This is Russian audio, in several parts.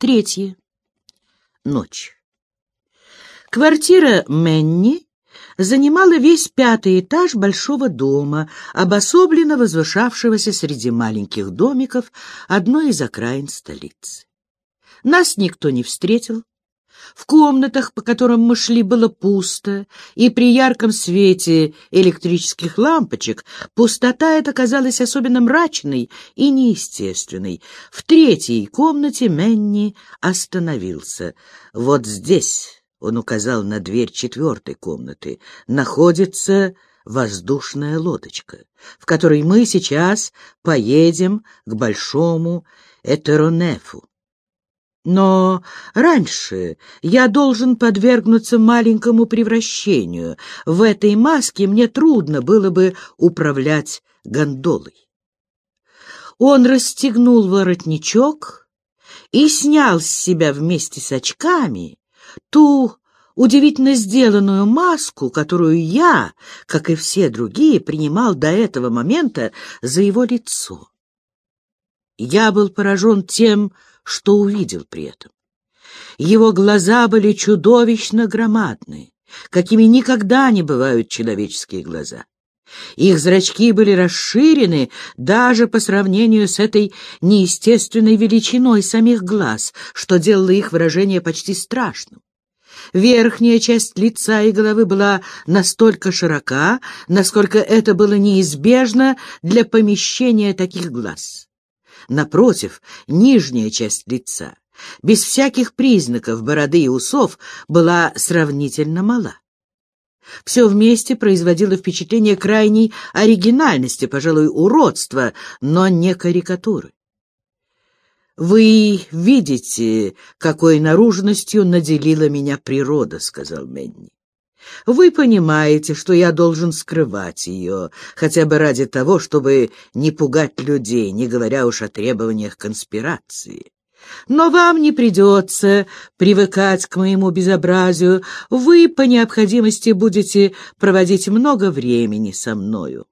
Третье. Ночь. Квартира Менни занимала весь пятый этаж большого дома, обособленно возвышавшегося среди маленьких домиков одной из окраин столицы. Нас никто не встретил. В комнатах, по которым мы шли, было пусто, и при ярком свете электрических лампочек пустота эта казалась особенно мрачной и неестественной. В третьей комнате Менни остановился. «Вот здесь», — он указал на дверь четвертой комнаты, — «находится воздушная лодочка, в которой мы сейчас поедем к большому Этеронефу. Но раньше я должен подвергнуться маленькому превращению. В этой маске мне трудно было бы управлять гондолой. Он расстегнул воротничок и снял с себя вместе с очками ту удивительно сделанную маску, которую я, как и все другие, принимал до этого момента за его лицо. Я был поражен тем, что увидел при этом. Его глаза были чудовищно громадные, какими никогда не бывают человеческие глаза. Их зрачки были расширены даже по сравнению с этой неестественной величиной самих глаз, что делало их выражение почти страшным. Верхняя часть лица и головы была настолько широка, насколько это было неизбежно для помещения таких глаз. Напротив, нижняя часть лица, без всяких признаков бороды и усов, была сравнительно мала. Все вместе производило впечатление крайней оригинальности, пожалуй, уродства, но не карикатуры. «Вы видите, какой наружностью наделила меня природа», — сказал Менни. Вы понимаете, что я должен скрывать ее, хотя бы ради того, чтобы не пугать людей, не говоря уж о требованиях конспирации. Но вам не придется привыкать к моему безобразию. Вы по необходимости будете проводить много времени со мною.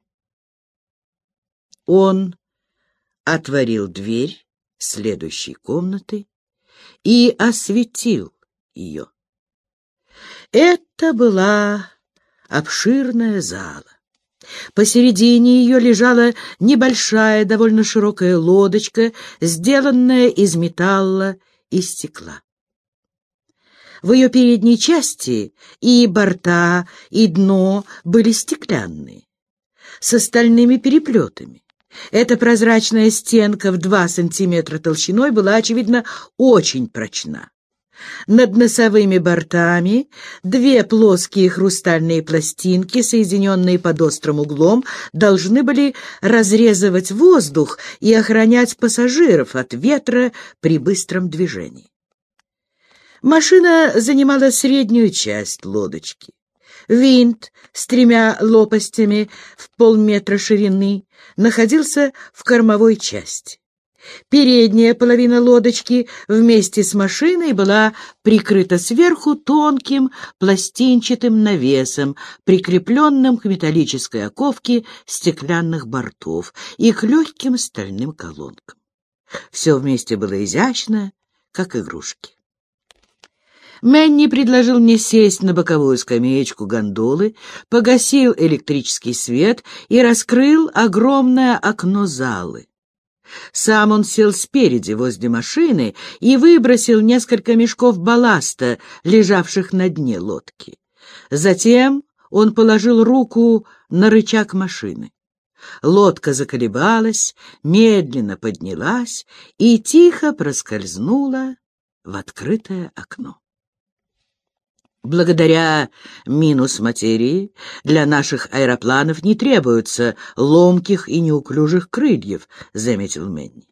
Он отворил дверь следующей комнаты и осветил ее. Это была обширная зала. Посередине ее лежала небольшая, довольно широкая лодочка, сделанная из металла и стекла. В ее передней части и борта, и дно были стеклянные, с остальными переплетами. Эта прозрачная стенка в два сантиметра толщиной была, очевидно, очень прочна. Над носовыми бортами две плоские хрустальные пластинки, соединенные под острым углом, должны были разрезывать воздух и охранять пассажиров от ветра при быстром движении. Машина занимала среднюю часть лодочки. Винт с тремя лопастями в полметра ширины находился в кормовой части. Передняя половина лодочки вместе с машиной была прикрыта сверху тонким пластинчатым навесом, прикрепленным к металлической оковке стеклянных бортов и к легким стальным колонкам. Все вместе было изящно, как игрушки. Мэнни предложил мне сесть на боковую скамеечку гондолы, погасил электрический свет и раскрыл огромное окно залы. Сам он сел спереди, возле машины, и выбросил несколько мешков балласта, лежавших на дне лодки. Затем он положил руку на рычаг машины. Лодка заколебалась, медленно поднялась и тихо проскользнула в открытое окно. Благодаря минус материи для наших аэропланов не требуется ломких и неуклюжих крыльев, — заметил Мэнни.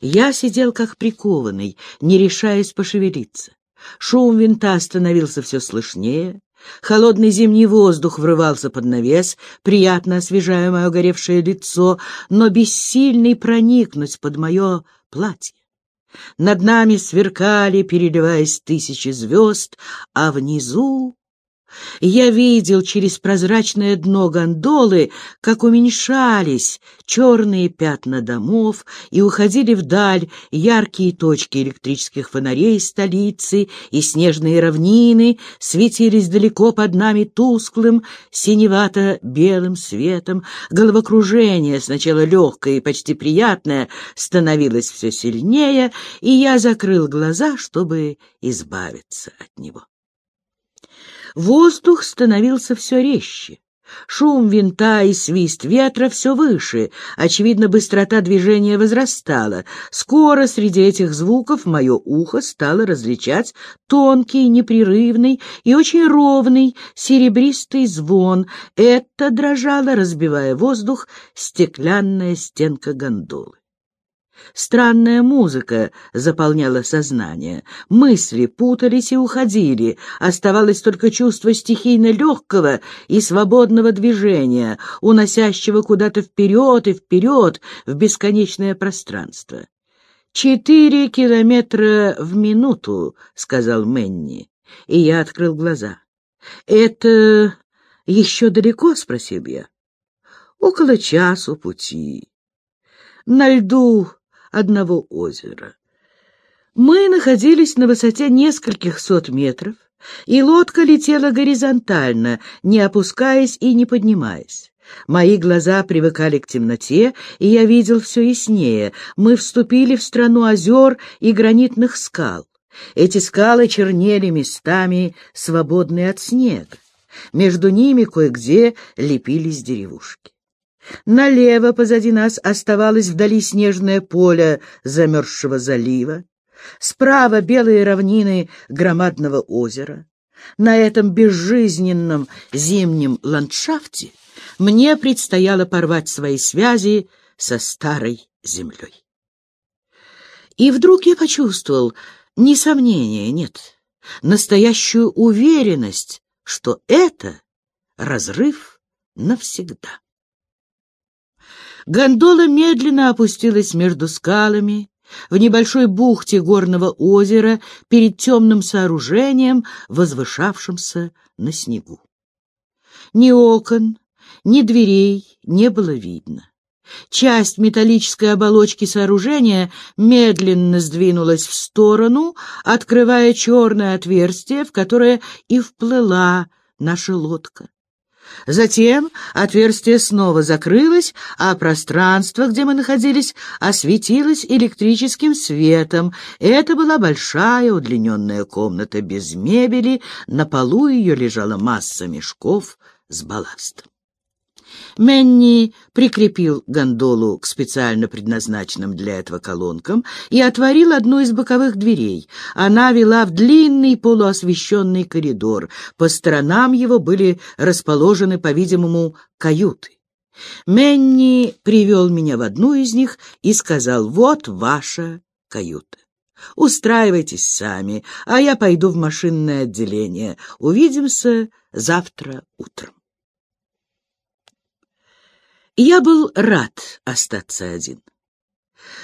Я сидел как прикованный, не решаясь пошевелиться. Шум винта становился все слышнее, холодный зимний воздух врывался под навес, приятно освежая мое горевшее лицо, но бессильный проникнуть под мое платье. Над нами сверкали, переливаясь тысячи звезд, а внизу Я видел через прозрачное дно гондолы, как уменьшались черные пятна домов и уходили вдаль яркие точки электрических фонарей столицы, и снежные равнины светились далеко под нами тусклым, синевато-белым светом. Головокружение, сначала легкое и почти приятное, становилось все сильнее, и я закрыл глаза, чтобы избавиться от него. Воздух становился все резче. Шум винта и свист ветра все выше. Очевидно, быстрота движения возрастала. Скоро среди этих звуков мое ухо стало различать тонкий, непрерывный и очень ровный серебристый звон. Это дрожало, разбивая воздух, стеклянная стенка гондолы. Странная музыка заполняла сознание. Мысли путались и уходили. Оставалось только чувство стихийно легкого и свободного движения, уносящего куда-то вперед и вперед в бесконечное пространство. «Четыре километра в минуту», — сказал Мэнни, и я открыл глаза. «Это еще далеко?» — спросил я. «Около часу пути». На льду одного озера. Мы находились на высоте нескольких сот метров, и лодка летела горизонтально, не опускаясь и не поднимаясь. Мои глаза привыкали к темноте, и я видел все яснее. Мы вступили в страну озер и гранитных скал. Эти скалы чернели местами, свободные от снега. Между ними кое-где лепились деревушки. Налево позади нас оставалось вдали снежное поле замерзшего залива, справа белые равнины громадного озера. На этом безжизненном зимнем ландшафте мне предстояло порвать свои связи со старой землей. И вдруг я почувствовал, ни сомнения нет, настоящую уверенность, что это разрыв навсегда. Гондола медленно опустилась между скалами, в небольшой бухте горного озера перед темным сооружением, возвышавшимся на снегу. Ни окон, ни дверей не было видно. Часть металлической оболочки сооружения медленно сдвинулась в сторону, открывая черное отверстие, в которое и вплыла наша лодка. Затем отверстие снова закрылось, а пространство, где мы находились, осветилось электрическим светом. Это была большая удлиненная комната без мебели, на полу ее лежала масса мешков с балластом. Менни прикрепил гондолу к специально предназначенным для этого колонкам и отворил одну из боковых дверей. Она вела в длинный полуосвещенный коридор. По сторонам его были расположены, по-видимому, каюты. Менни привел меня в одну из них и сказал, «Вот ваша каюта. Устраивайтесь сами, а я пойду в машинное отделение. Увидимся завтра утром». Я был рад остаться один.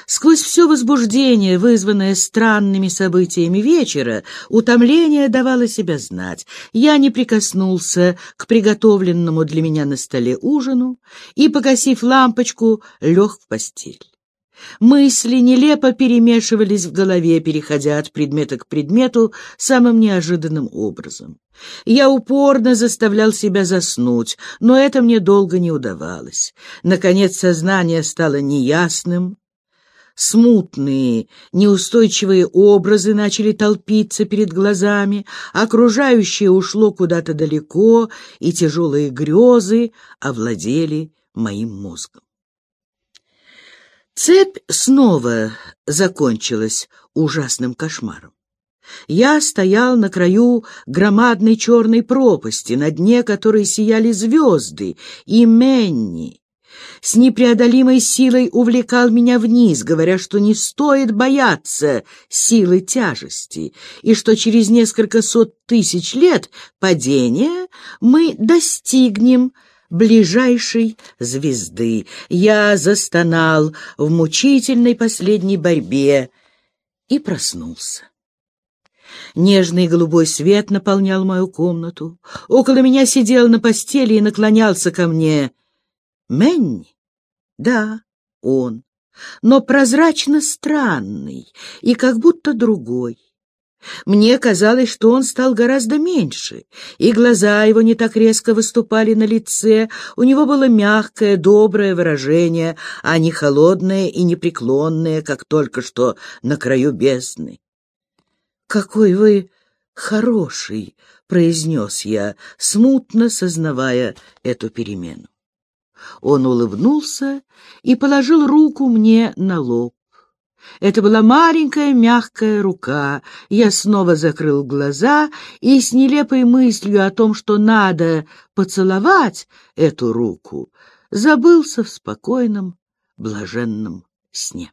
Сквозь все возбуждение, вызванное странными событиями вечера, утомление давало себя знать. Я не прикоснулся к приготовленному для меня на столе ужину и, погасив лампочку, лег в постель. Мысли нелепо перемешивались в голове, переходя от предмета к предмету самым неожиданным образом. Я упорно заставлял себя заснуть, но это мне долго не удавалось. Наконец сознание стало неясным, Смутные, неустойчивые образы начали толпиться перед глазами, окружающее ушло куда-то далеко, и тяжелые грезы овладели моим мозгом. Цепь снова закончилась ужасным кошмаром. Я стоял на краю громадной черной пропасти, на дне которой сияли звезды, и Менни с непреодолимой силой увлекал меня вниз, говоря, что не стоит бояться силы тяжести, и что через несколько сот тысяч лет падения мы достигнем ближайшей звезды. Я застонал в мучительной последней борьбе и проснулся. Нежный голубой свет наполнял мою комнату. Около меня сидел на постели и наклонялся ко мне. Мэнни? Да, он, но прозрачно странный и как будто другой. Мне казалось, что он стал гораздо меньше, и глаза его не так резко выступали на лице, у него было мягкое, доброе выражение, а не холодное и непреклонное, как только что на краю бездны. «Какой вы хороший!» — произнес я, смутно сознавая эту перемену. Он улыбнулся и положил руку мне на лоб. Это была маленькая мягкая рука. Я снова закрыл глаза и с нелепой мыслью о том, что надо поцеловать эту руку, забылся в спокойном, блаженном сне.